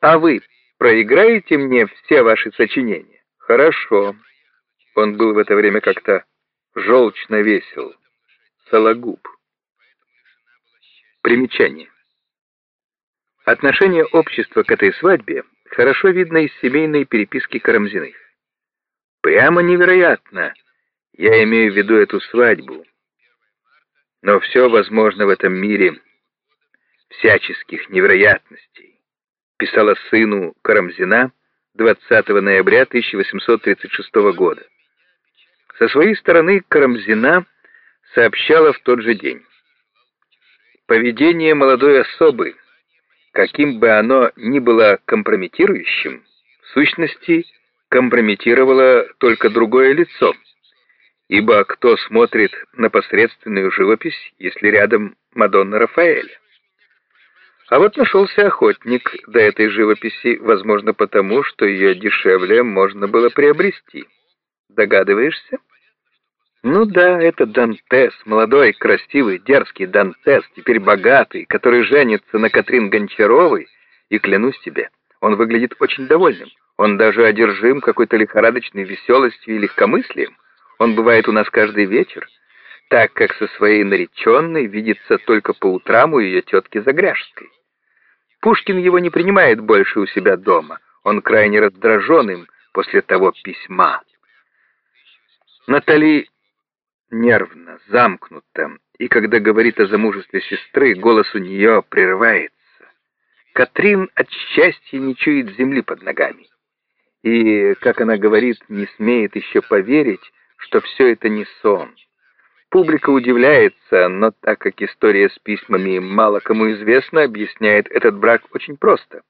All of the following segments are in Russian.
А вы проиграете мне все ваши сочинения? Хорошо. Он был в это время как-то желчно весел. Сологуб. Примечание. Отношение общества к этой свадьбе хорошо видно из семейной переписки Карамзиных. Прямо невероятно. Я имею в виду эту свадьбу. Но все возможно в этом мире всяческих невероятностей, писала сыну Карамзина 20 ноября 1836 года. Со своей стороны Карамзина сообщала в тот же день. Поведение молодой особы, каким бы оно ни было компрометирующим, в сущности компрометировало только другое лицо, ибо кто смотрит на посредственную живопись, если рядом Мадонна Рафаэля? А вот нашелся охотник до этой живописи, возможно, потому, что ее дешевле можно было приобрести. Догадываешься? Ну да, это Дантес, молодой, красивый, дерзкий Дантес, теперь богатый, который женится на Катрин Гончаровой, и клянусь тебе, он выглядит очень довольным. Он даже одержим какой-то лихорадочной веселостью и легкомыслием. Он бывает у нас каждый вечер, так как со своей нареченной видится только по утрам у ее тетки Загряжской. Пушкин его не принимает больше у себя дома. Он крайне раздражен им после того письма. Натали нервно, замкнута, и когда говорит о замужестве сестры, голос у нее прерывается. Катрин от счастья не чует земли под ногами. И, как она говорит, не смеет еще поверить, что все это не сон. Публика удивляется, но так как история с письмами мало кому известна, объясняет этот брак очень просто.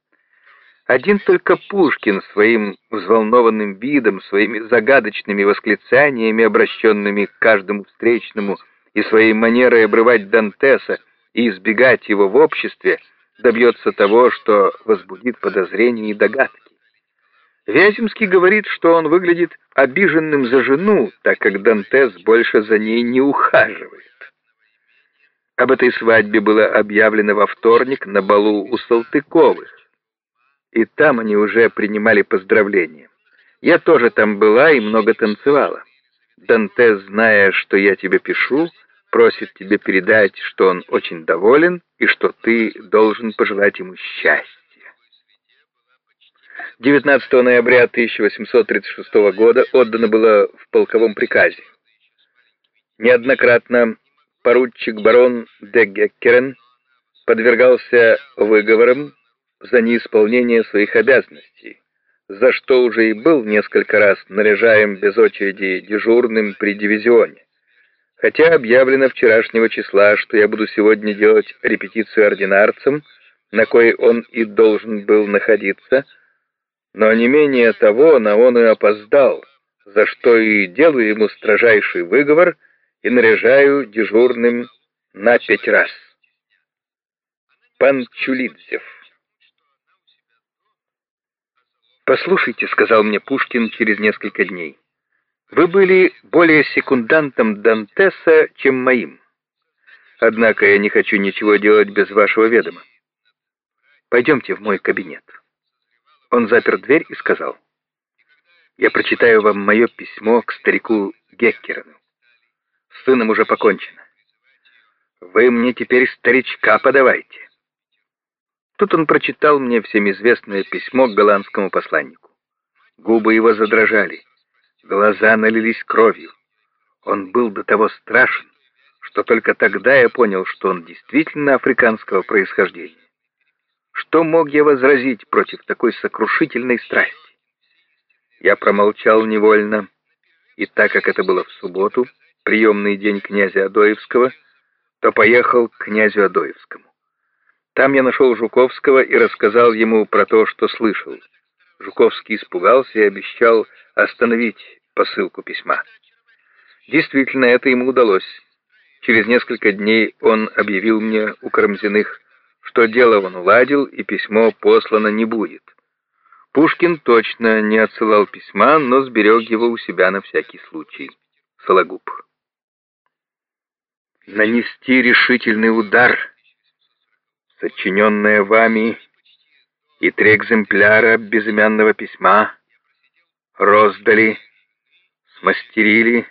Один только Пушкин своим взволнованным видом, своими загадочными восклицаниями, обращенными к каждому встречному, и своей манерой обрывать Дантеса и избегать его в обществе, добьется того, что возбудит подозрения и догадки. Вяземский говорит, что он выглядит обиженным за жену, так как Дантес больше за ней не ухаживает. Об этой свадьбе было объявлено во вторник на балу у Салтыковых, и там они уже принимали поздравления. Я тоже там была и много танцевала. Дантес, зная, что я тебе пишу, просит тебе передать, что он очень доволен и что ты должен пожелать ему счастья. 19 ноября 1836 года отдано было в полковом приказе. Неоднократно поручик барон де Геккерен подвергался выговорам за неисполнение своих обязанностей, за что уже и был несколько раз наряжаем без очереди дежурным при дивизионе. Хотя объявлено вчерашнего числа, что я буду сегодня делать репетицию ординарцем, на кой он и должен был находиться, но не менее того на он и опоздал, за что и делаю ему строжайший выговор и наряжаю дежурным на пять раз. Пан Чулидзев «Послушайте», — сказал мне Пушкин через несколько дней, — «вы были более секундантом Дантеса, чем моим. Однако я не хочу ничего делать без вашего ведома. Пойдемте в мой кабинет». Он запер дверь и сказал, «Я прочитаю вам мое письмо к старику Геккерену. С сыном уже покончено. Вы мне теперь старичка подавайте». Тут он прочитал мне всем известное письмо к голландскому посланнику. Губы его задрожали, глаза налились кровью. Он был до того страшен, что только тогда я понял, что он действительно африканского происхождения. Что мог я возразить против такой сокрушительной страсти? Я промолчал невольно, и так как это было в субботу, приемный день князя Адоевского, то поехал к князю Адоевскому. Там я нашел Жуковского и рассказал ему про то, что слышал. Жуковский испугался и обещал остановить посылку письма. Действительно, это ему удалось. Через несколько дней он объявил мне у Карамзиных, что дело он уладил и письмо послано не будет. Пушкин точно не отсылал письма, но сберег его у себя на всякий случай. Сологуб. Нанести решительный удар, сочиненное вами, и три экземпляра безымянного письма роздали, смастерили,